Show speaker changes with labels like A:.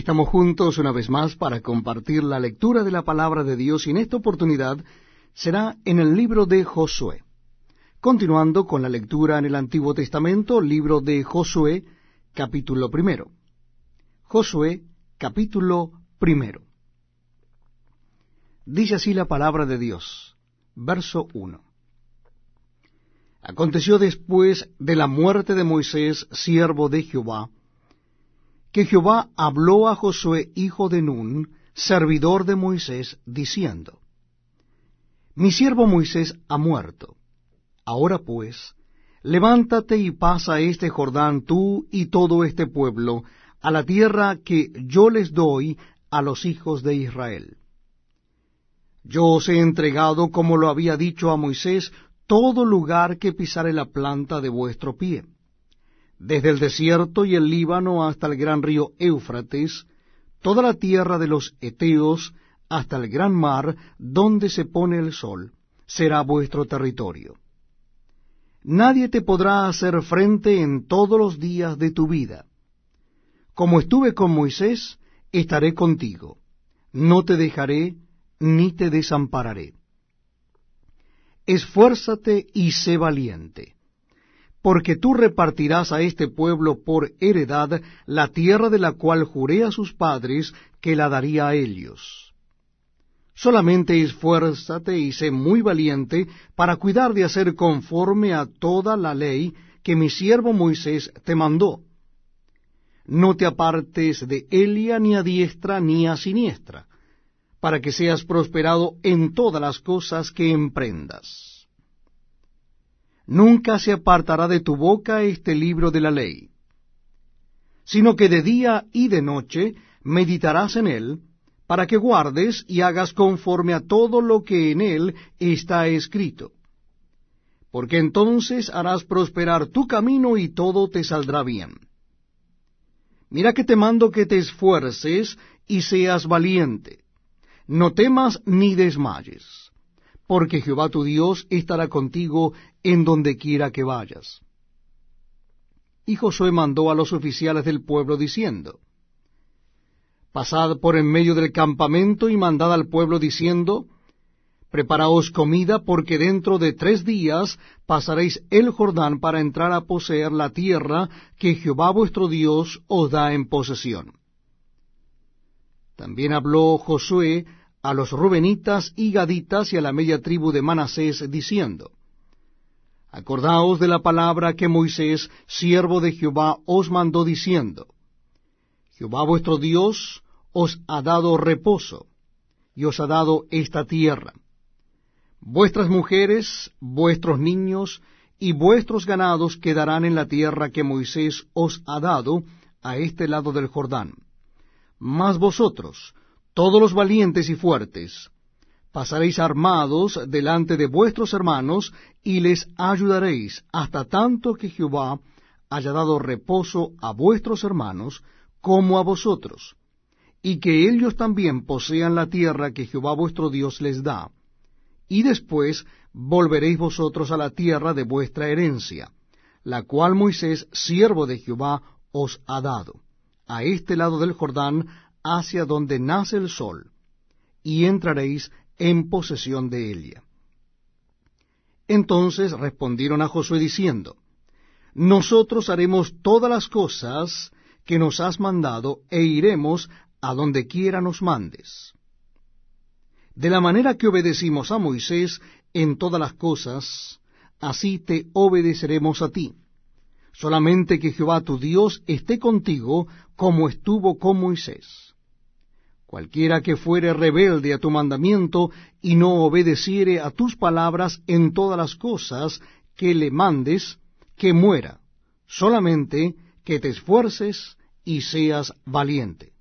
A: Estamos juntos una vez más para compartir la lectura de la palabra de Dios y en esta oportunidad será en el libro de Josué. Continuando con la lectura en el Antiguo Testamento, libro de Josué, capítulo primero. Josué, capítulo primero. Dice así la palabra de Dios, verso 1. Aconteció después de la muerte de Moisés, siervo de Jehová, que Jehová habló a Josué, hijo de Nun, servidor de Moisés, diciendo, Mi siervo Moisés ha muerto. Ahora pues, levántate y pasa este Jordán tú y todo este pueblo a la tierra que yo les doy a los hijos de Israel. Yo os he entregado, como lo había dicho a Moisés, todo lugar que pisare la planta de vuestro pie desde el desierto y el Líbano hasta el gran río Éufrates, toda la tierra de los Eteos hasta el gran mar donde se pone el sol, será vuestro territorio. Nadie te podrá hacer frente en todos los días de tu vida. Como estuve con Moisés, estaré contigo. No te dejaré ni te desampararé. Esfuérzate y sé valiente porque tú repartirás a este pueblo por heredad la tierra de la cual juré a sus padres que la daría a ellos. Solamente esfuérzate y sé muy valiente para cuidar de hacer conforme a toda la ley que mi siervo Moisés te mandó. No te apartes de Elia ni a diestra ni a siniestra, para que seas prosperado en todas las cosas que emprendas nunca se apartará de tu boca este libro de la ley, sino que de día y de noche meditarás en él, para que guardes y hagas conforme a todo lo que en él está escrito. Porque entonces harás prosperar tu camino y todo te saldrá bien. Mira que te mando que te esfuerces y seas valiente. No temas ni desmayes porque Jehová tu Dios estará contigo en donde quiera que vayas. Y Josué mandó a los oficiales del pueblo diciendo, Pasad por en medio del campamento y mandad al pueblo diciendo, Preparaos comida, porque dentro de tres días pasaréis el Jordán para entrar a poseer la tierra que Jehová vuestro Dios os da en posesión. También habló Josué a los Rubenitas y Gaditas y a la media tribu de Manasés, diciendo, Acordaos de la palabra que Moisés, siervo de Jehová, os mandó diciendo, Jehová vuestro Dios os ha dado reposo, y os ha dado esta tierra. Vuestras mujeres, vuestros niños y vuestros ganados quedarán en la tierra que Moisés os ha dado a este lado del Jordán. Mas vosotros, todos los valientes y fuertes, pasaréis armados delante de vuestros hermanos y les ayudaréis hasta tanto que Jehová haya dado reposo a vuestros hermanos como a vosotros, y que ellos también posean la tierra que Jehová vuestro Dios les da. Y después volveréis vosotros a la tierra de vuestra herencia, la cual Moisés, siervo de Jehová, os ha dado, a este lado del Jordán, hacia donde nace el sol, y entraréis en posesión de ella. Entonces respondieron a Josué diciendo, Nosotros haremos todas las cosas que nos has mandado, e iremos a donde quiera nos mandes. De la manera que obedecimos a Moisés en todas las cosas, así te obedeceremos a ti. Solamente que Jehová tu Dios esté contigo como estuvo con Moisés Cualquiera que fuere rebelde a tu mandamiento y no obedeciere a tus palabras en todas las cosas que le mandes, que muera, solamente que te esfuerces y seas valiente.